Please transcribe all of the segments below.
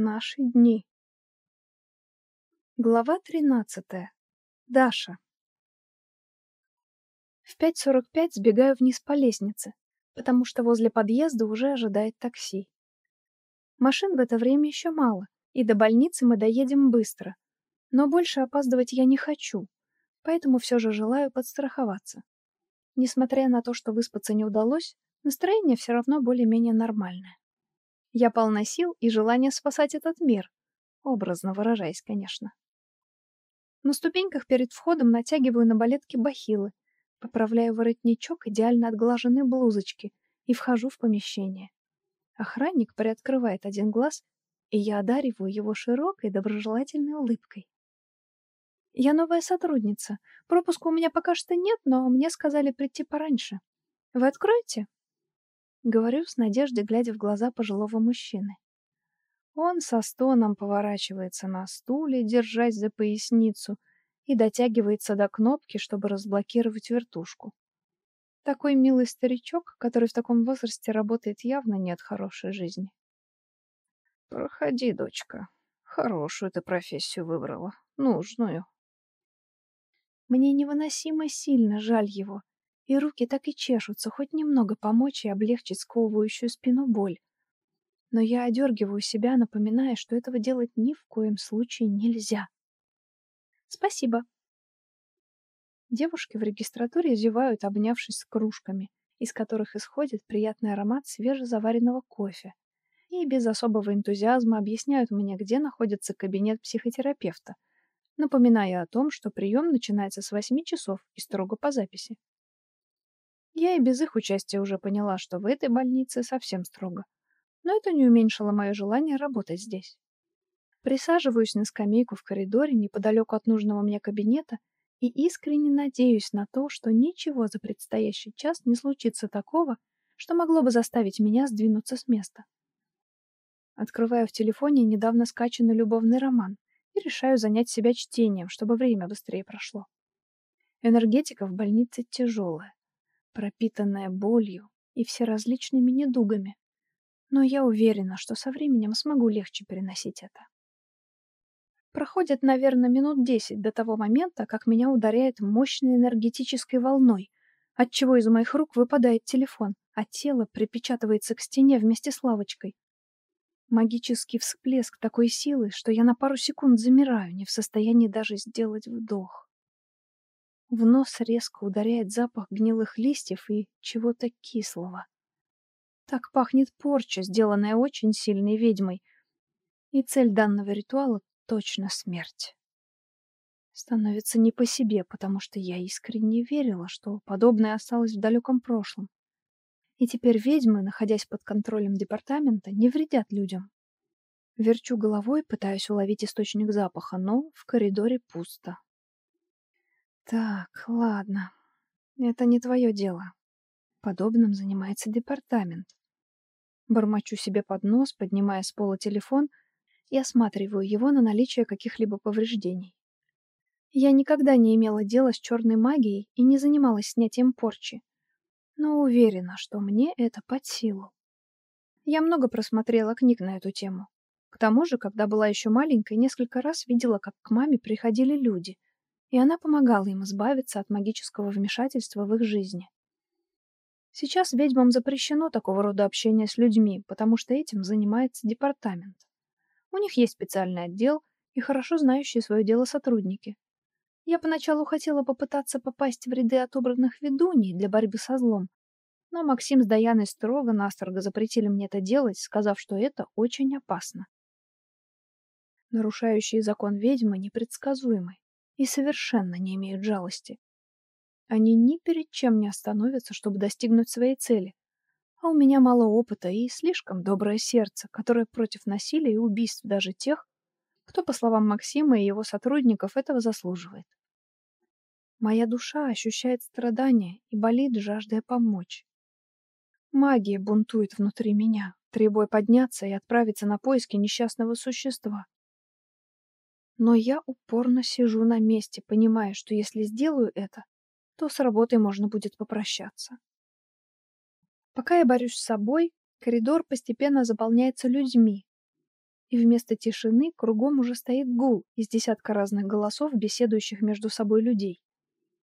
Наши дни. Глава 13. Даша. В 5.45 сбегаю вниз по лестнице, потому что возле подъезда уже ожидает такси. Машин в это время еще мало, и до больницы мы доедем быстро. Но больше опаздывать я не хочу, поэтому все же желаю подстраховаться. Несмотря на то, что выспаться не удалось, настроение все равно более-менее нормальное. Я полна сил и желания спасать этот мир, образно выражаясь, конечно. На ступеньках перед входом натягиваю на балетки бахилы, поправляю воротничок идеально отглаженной блузочки и вхожу в помещение. Охранник приоткрывает один глаз, и я одариваю его широкой доброжелательной улыбкой. Я новая сотрудница. Пропуска у меня пока что нет, но мне сказали прийти пораньше. Вы откроете? Говорю с надеждой, глядя в глаза пожилого мужчины. Он со стоном поворачивается на стуле, держась за поясницу, и дотягивается до кнопки, чтобы разблокировать вертушку. Такой милый старичок, который в таком возрасте работает явно не от хорошей жизни. «Проходи, дочка. Хорошую ты профессию выбрала. Нужную». Мне невыносимо сильно жаль его, и руки так и чешутся хоть немного помочь и облегчить сковывающую спину боль. Но я одергиваю себя, напоминая, что этого делать ни в коем случае нельзя. Спасибо. Девушки в регистратуре зевают, обнявшись с кружками, из которых исходит приятный аромат свежезаваренного кофе, и без особого энтузиазма объясняют мне, где находится кабинет психотерапевта, напоминая о том, что прием начинается с 8 часов и строго по записи. Я и без их участия уже поняла, что в этой больнице совсем строго. Но это не уменьшило мое желание работать здесь. Присаживаюсь на скамейку в коридоре неподалеку от нужного мне кабинета и искренне надеюсь на то, что ничего за предстоящий час не случится такого, что могло бы заставить меня сдвинуться с места. Открываю в телефоне недавно скачанный любовный роман и решаю занять себя чтением, чтобы время быстрее прошло. Энергетика в больнице тяжелая пропитанная болью и всеразличными недугами. Но я уверена, что со временем смогу легче переносить это. Проходит, наверное, минут десять до того момента, как меня ударяет мощной энергетической волной, отчего из моих рук выпадает телефон, а тело припечатывается к стене вместе с лавочкой. Магический всплеск такой силы, что я на пару секунд замираю, не в состоянии даже сделать вдох. В нос резко ударяет запах гнилых листьев и чего-то кислого. Так пахнет порча, сделанная очень сильной ведьмой. И цель данного ритуала точно смерть. Становится не по себе, потому что я искренне верила, что подобное осталось в далеком прошлом. И теперь ведьмы, находясь под контролем департамента, не вредят людям. Верчу головой, пытаюсь уловить источник запаха, но в коридоре пусто. Так, ладно. Это не твое дело. Подобным занимается департамент. Бормочу себе под нос, поднимая с пола телефон и осматриваю его на наличие каких-либо повреждений. Я никогда не имела дела с черной магией и не занималась снятием порчи, но уверена, что мне это под силу. Я много просмотрела книг на эту тему. К тому же, когда была еще маленькой, несколько раз видела, как к маме приходили люди — и она помогала им избавиться от магического вмешательства в их жизни. Сейчас ведьмам запрещено такого рода общение с людьми, потому что этим занимается департамент. У них есть специальный отдел и хорошо знающие свое дело сотрудники. Я поначалу хотела попытаться попасть в ряды отобранных ведуней для борьбы со злом, но Максим с Даяной строго-настрого запретили мне это делать, сказав, что это очень опасно. Нарушающие закон ведьмы непредсказуемы и совершенно не имеют жалости. Они ни перед чем не остановятся, чтобы достигнуть своей цели. А у меня мало опыта и слишком доброе сердце, которое против насилия и убийств даже тех, кто, по словам Максима и его сотрудников, этого заслуживает. Моя душа ощущает страдания и болит, жаждая помочь. Магия бунтует внутри меня, требуя подняться и отправиться на поиски несчастного существа. Но я упорно сижу на месте, понимая, что если сделаю это, то с работой можно будет попрощаться. Пока я борюсь с собой, коридор постепенно заполняется людьми. и вместо тишины кругом уже стоит гул из десятка разных голосов, беседующих между собой людей.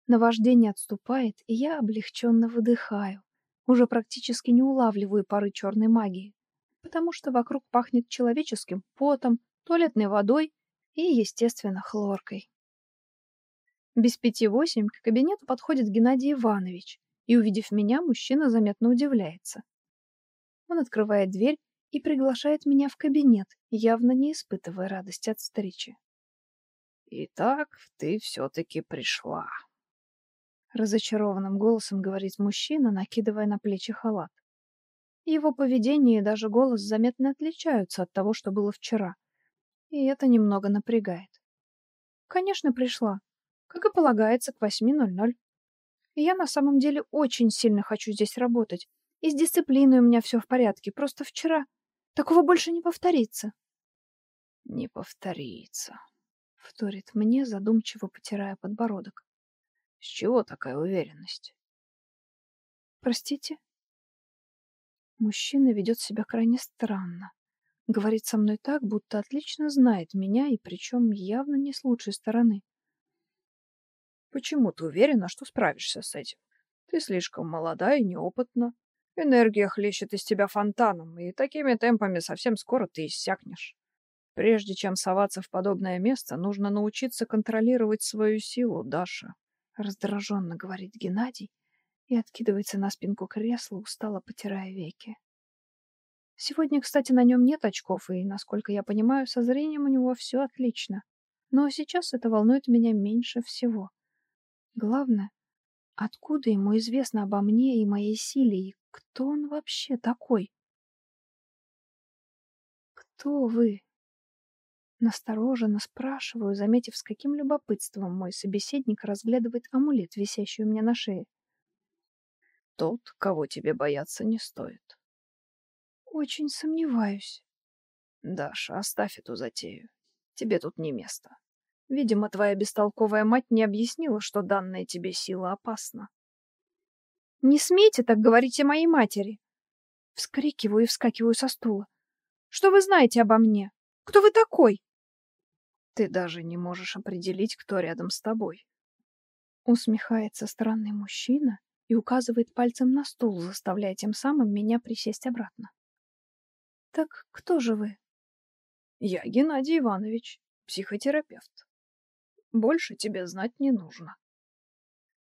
Наваждение отступает, и я облегченно выдыхаю, уже практически не улавливаю пары черной магии, потому что вокруг пахнет человеческим потом, туалетной водой и, естественно, хлоркой. Без пяти восемь к кабинету подходит Геннадий Иванович, и, увидев меня, мужчина заметно удивляется. Он открывает дверь и приглашает меня в кабинет, явно не испытывая радости от встречи. «Итак, ты все-таки пришла», — разочарованным голосом говорит мужчина, накидывая на плечи халат. Его поведение и даже голос заметно отличаются от того, что было вчера. И это немного напрягает. Конечно, пришла. Как и полагается, к 8.00. Я на самом деле очень сильно хочу здесь работать. И с дисциплиной у меня все в порядке. Просто вчера. Такого больше не повторится. Не повторится, вторит мне, задумчиво потирая подбородок. С чего такая уверенность? Простите? Мужчина ведет себя крайне странно. Говорит со мной так, будто отлично знает меня, и причем явно не с лучшей стороны. Почему ты уверена, что справишься с этим? Ты слишком молода и неопытна. Энергия хлещет из тебя фонтаном, и такими темпами совсем скоро ты иссякнешь. Прежде чем соваться в подобное место, нужно научиться контролировать свою силу, Даша. Раздраженно говорит Геннадий и откидывается на спинку кресла, устало потирая веки. Сегодня, кстати, на нем нет очков, и, насколько я понимаю, со зрением у него все отлично. Но сейчас это волнует меня меньше всего. Главное, откуда ему известно обо мне и моей силе, и кто он вообще такой? «Кто вы?» Настороженно спрашиваю, заметив, с каким любопытством мой собеседник разглядывает амулет, висящий у меня на шее. Тот, кого тебе бояться не стоит. Очень сомневаюсь. Даша, оставь эту затею. Тебе тут не место. Видимо, твоя бестолковая мать не объяснила, что данная тебе сила опасна. Не смейте так говорить о моей матери. Вскрикиваю и вскакиваю со стула. Что вы знаете обо мне? Кто вы такой? Ты даже не можешь определить, кто рядом с тобой. Усмехается странный мужчина и указывает пальцем на стул, заставляя тем самым меня присесть обратно. Так кто же вы? Я Геннадий Иванович, психотерапевт. Больше тебе знать не нужно.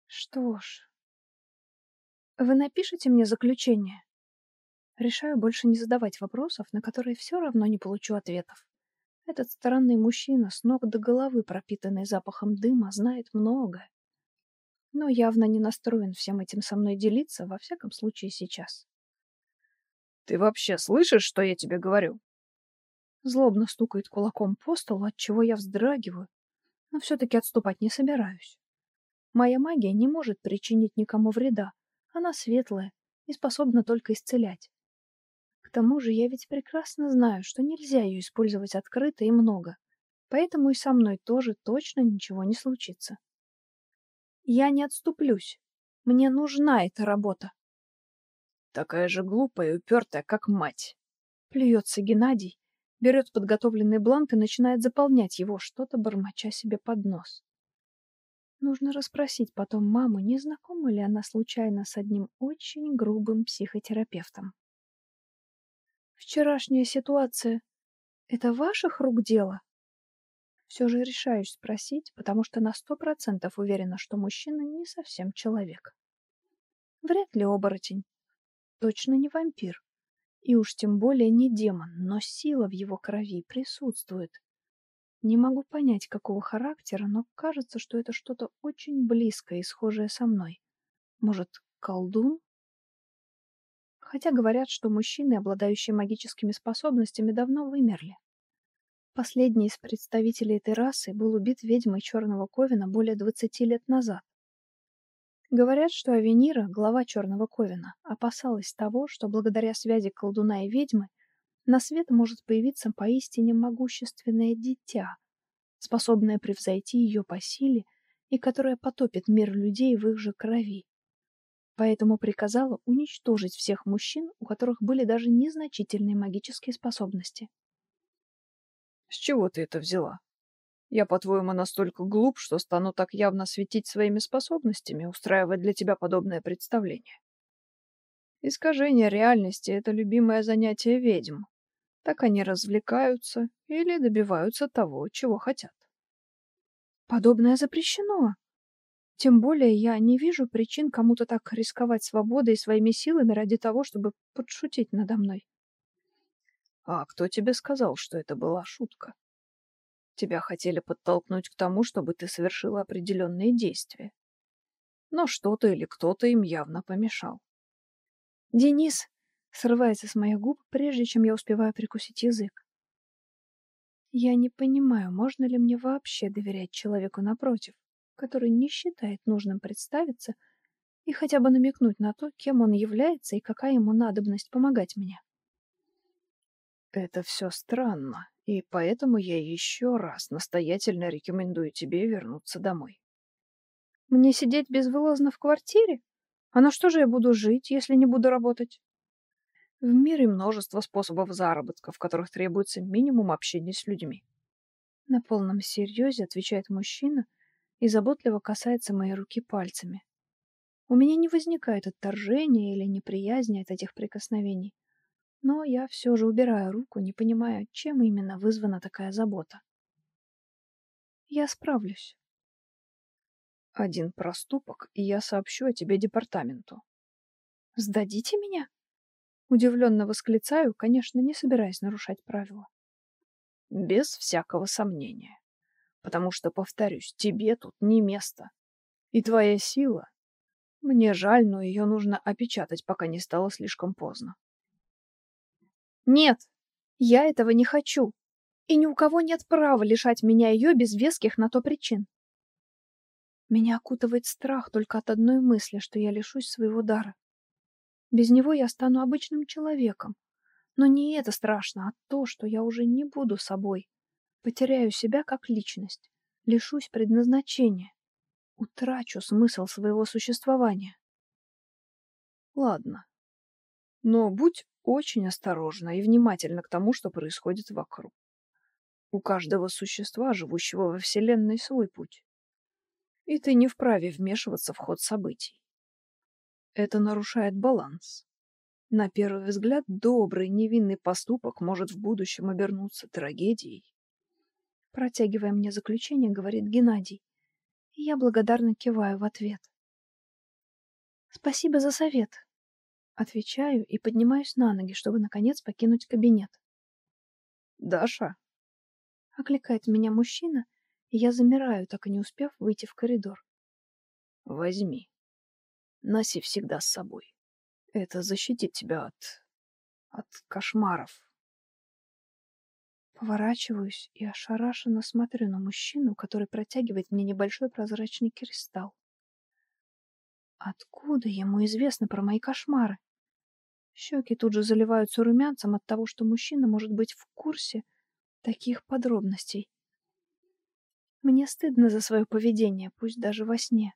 Что ж, вы напишите мне заключение. Решаю больше не задавать вопросов, на которые все равно не получу ответов. Этот странный мужчина, с ног до головы пропитанный запахом дыма, знает многое. Но явно не настроен всем этим со мной делиться, во всяком случае сейчас. «Ты вообще слышишь, что я тебе говорю?» Злобно стукает кулаком по столу, от чего я вздрагиваю, но все-таки отступать не собираюсь. Моя магия не может причинить никому вреда. Она светлая и способна только исцелять. К тому же я ведь прекрасно знаю, что нельзя ее использовать открыто и много, поэтому и со мной тоже точно ничего не случится. Я не отступлюсь. Мне нужна эта работа. Такая же глупая и упертая, как мать. Плюется Геннадий, берет подготовленный бланк и начинает заполнять его, что-то бормоча себе под нос. Нужно расспросить потом маму, не знакома ли она случайно с одним очень грубым психотерапевтом. Вчерашняя ситуация — это ваших рук дело? Все же решаюсь спросить, потому что на сто процентов уверена, что мужчина не совсем человек. Вряд ли оборотень. Точно не вампир. И уж тем более не демон, но сила в его крови присутствует. Не могу понять, какого характера, но кажется, что это что-то очень близкое и схожее со мной. Может, колдун? хотя говорят, что мужчины, обладающие магическими способностями, давно вымерли. Последний из представителей этой расы был убит ведьмой Черного Ковина более 20 лет назад. Говорят, что Авенира, глава Черного Ковина, опасалась того, что благодаря связи колдуна и ведьмы на свет может появиться поистине могущественное дитя, способное превзойти ее по силе и которое потопит мир людей в их же крови поэтому приказала уничтожить всех мужчин, у которых были даже незначительные магические способности. С чего ты это взяла? Я, по-твоему, настолько глуп, что стану так явно светить своими способностями, устраивая для тебя подобное представление. Искажение реальности — это любимое занятие ведьм. Так они развлекаются или добиваются того, чего хотят. Подобное запрещено. Тем более я не вижу причин кому-то так рисковать свободой и своими силами ради того, чтобы подшутить надо мной. А кто тебе сказал, что это была шутка? Тебя хотели подтолкнуть к тому, чтобы ты совершила определенные действия. Но что-то или кто-то им явно помешал. «Денис!» — срывается с моих губ, прежде чем я успеваю прикусить язык. Я не понимаю, можно ли мне вообще доверять человеку напротив, который не считает нужным представиться и хотя бы намекнуть на то, кем он является и какая ему надобность помогать мне. Это все странно, и поэтому я еще раз настоятельно рекомендую тебе вернуться домой. Мне сидеть безвылазно в квартире? А на что же я буду жить, если не буду работать? В мире множество способов заработка, в которых требуется минимум общения с людьми. На полном серьезе отвечает мужчина и заботливо касается моей руки пальцами. У меня не возникает отторжения или неприязни от этих прикосновений но я все же убираю руку, не понимая, чем именно вызвана такая забота. Я справлюсь. Один проступок, и я сообщу о тебе департаменту. Сдадите меня? Удивленно восклицаю, конечно, не собираясь нарушать правила. Без всякого сомнения. Потому что, повторюсь, тебе тут не место. И твоя сила... Мне жаль, но ее нужно опечатать, пока не стало слишком поздно. Нет, я этого не хочу. И ни у кого нет права лишать меня ее без веских на то причин. Меня окутывает страх только от одной мысли, что я лишусь своего дара. Без него я стану обычным человеком. Но не это страшно, а то, что я уже не буду собой. Потеряю себя как личность, лишусь предназначения, утрачу смысл своего существования. Ладно. Но будь очень осторожна и внимательна к тому, что происходит вокруг. У каждого существа, живущего во Вселенной, свой путь. И ты не вправе вмешиваться в ход событий. Это нарушает баланс. На первый взгляд, добрый, невинный поступок может в будущем обернуться трагедией. Протягивая мне заключение, говорит Геннадий. И я благодарно киваю в ответ. Спасибо за совет. Отвечаю и поднимаюсь на ноги, чтобы наконец покинуть кабинет. «Даша?» Окликает меня мужчина, и я замираю, так и не успев выйти в коридор. «Возьми. Носи всегда с собой. Это защитит тебя от... от кошмаров». Поворачиваюсь и ошарашенно смотрю на мужчину, который протягивает мне небольшой прозрачный кристалл. Откуда ему известно про мои кошмары? Щеки тут же заливаются румянцем от того, что мужчина может быть в курсе таких подробностей. Мне стыдно за свое поведение, пусть даже во сне.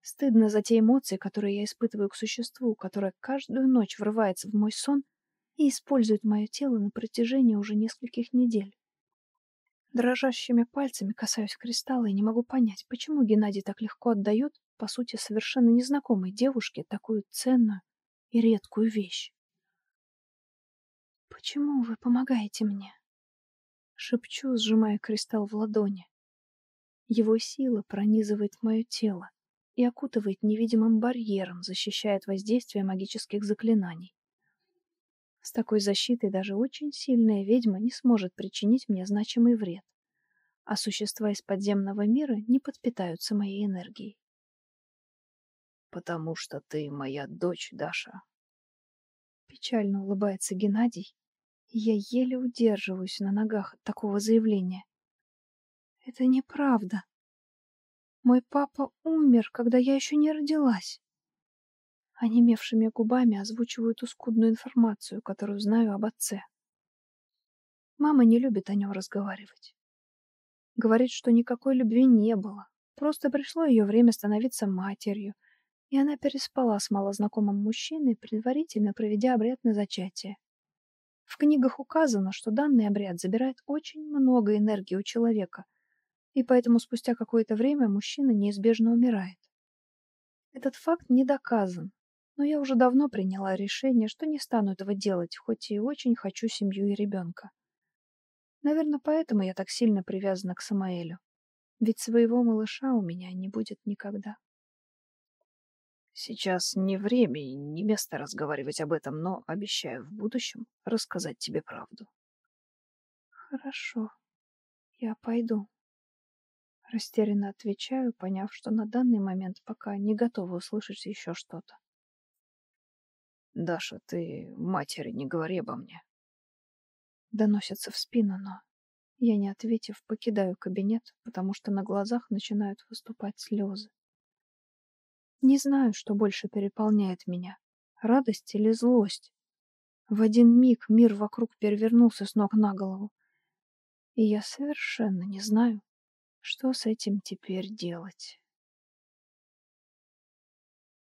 Стыдно за те эмоции, которые я испытываю к существу, которое каждую ночь врывается в мой сон и использует мое тело на протяжении уже нескольких недель. Дрожащими пальцами касаюсь кристалла и не могу понять, почему Геннадий так легко отдает, по сути, совершенно незнакомой девушке такую ценную и редкую вещь. «Почему вы помогаете мне?» Шепчу, сжимая кристалл в ладони. Его сила пронизывает мое тело и окутывает невидимым барьером, защищая от воздействия магических заклинаний. С такой защитой даже очень сильная ведьма не сможет причинить мне значимый вред, а существа из подземного мира не подпитаются моей энергией. «Потому что ты моя дочь, Даша», Печально улыбается Геннадий, я еле удерживаюсь на ногах от такого заявления. Это неправда. Мой папа умер, когда я еще не родилась. Онемевшими губами озвучиваю ту скудную информацию, которую знаю об отце. Мама не любит о нем разговаривать. Говорит, что никакой любви не было. Просто пришло ее время становиться матерью, и она переспала с малознакомым мужчиной, предварительно проведя обряд на зачатие. В книгах указано, что данный обряд забирает очень много энергии у человека, и поэтому спустя какое-то время мужчина неизбежно умирает. Этот факт не доказан, но я уже давно приняла решение, что не стану этого делать, хоть и очень хочу семью и ребенка. Наверное, поэтому я так сильно привязана к Самаэлю. Ведь своего малыша у меня не будет никогда. Сейчас не время и не место разговаривать об этом, но обещаю в будущем рассказать тебе правду. Хорошо, я пойду. Растерянно отвечаю, поняв, что на данный момент пока не готова услышать еще что-то. Даша, ты матери не говори обо мне. Доносится в спину, но я, не ответив, покидаю кабинет, потому что на глазах начинают выступать слезы. Не знаю, что больше переполняет меня — радость или злость. В один миг мир вокруг перевернулся с ног на голову, и я совершенно не знаю, что с этим теперь делать.